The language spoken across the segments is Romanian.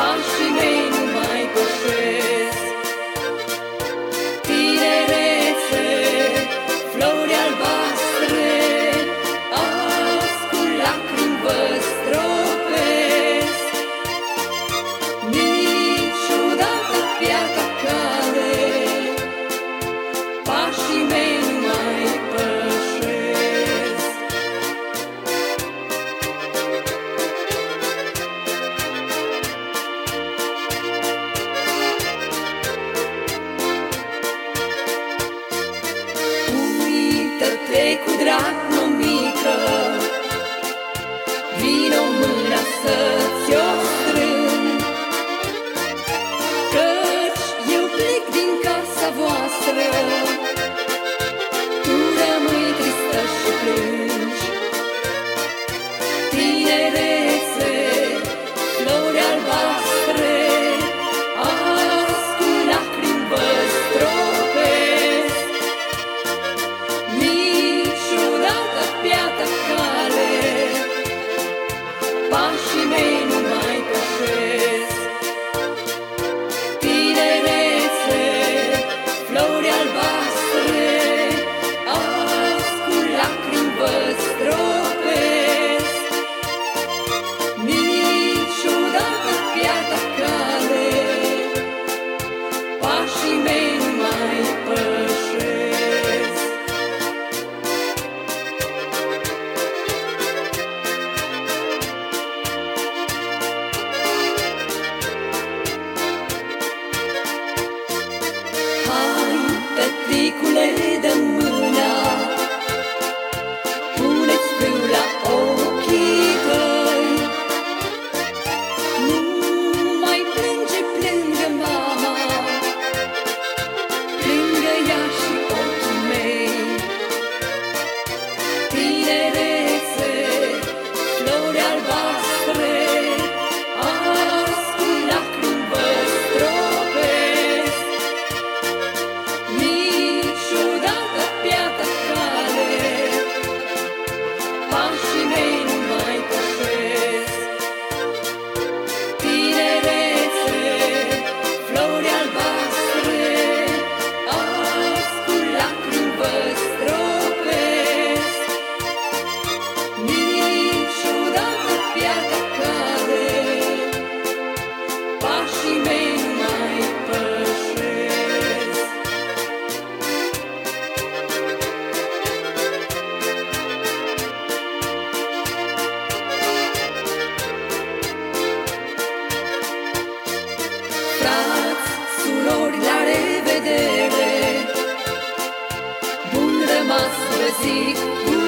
faxineiro Afrique.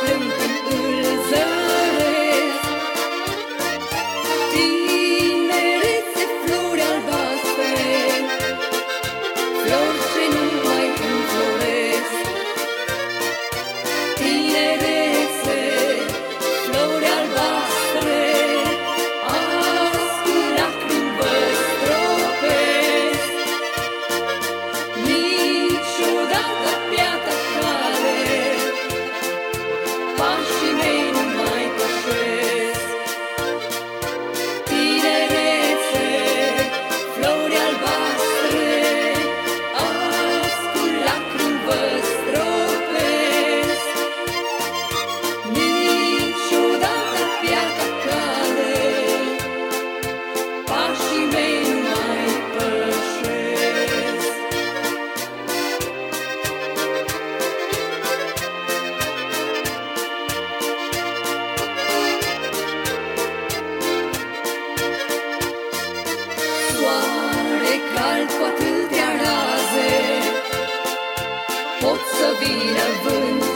Problem Pot să vină vânt. și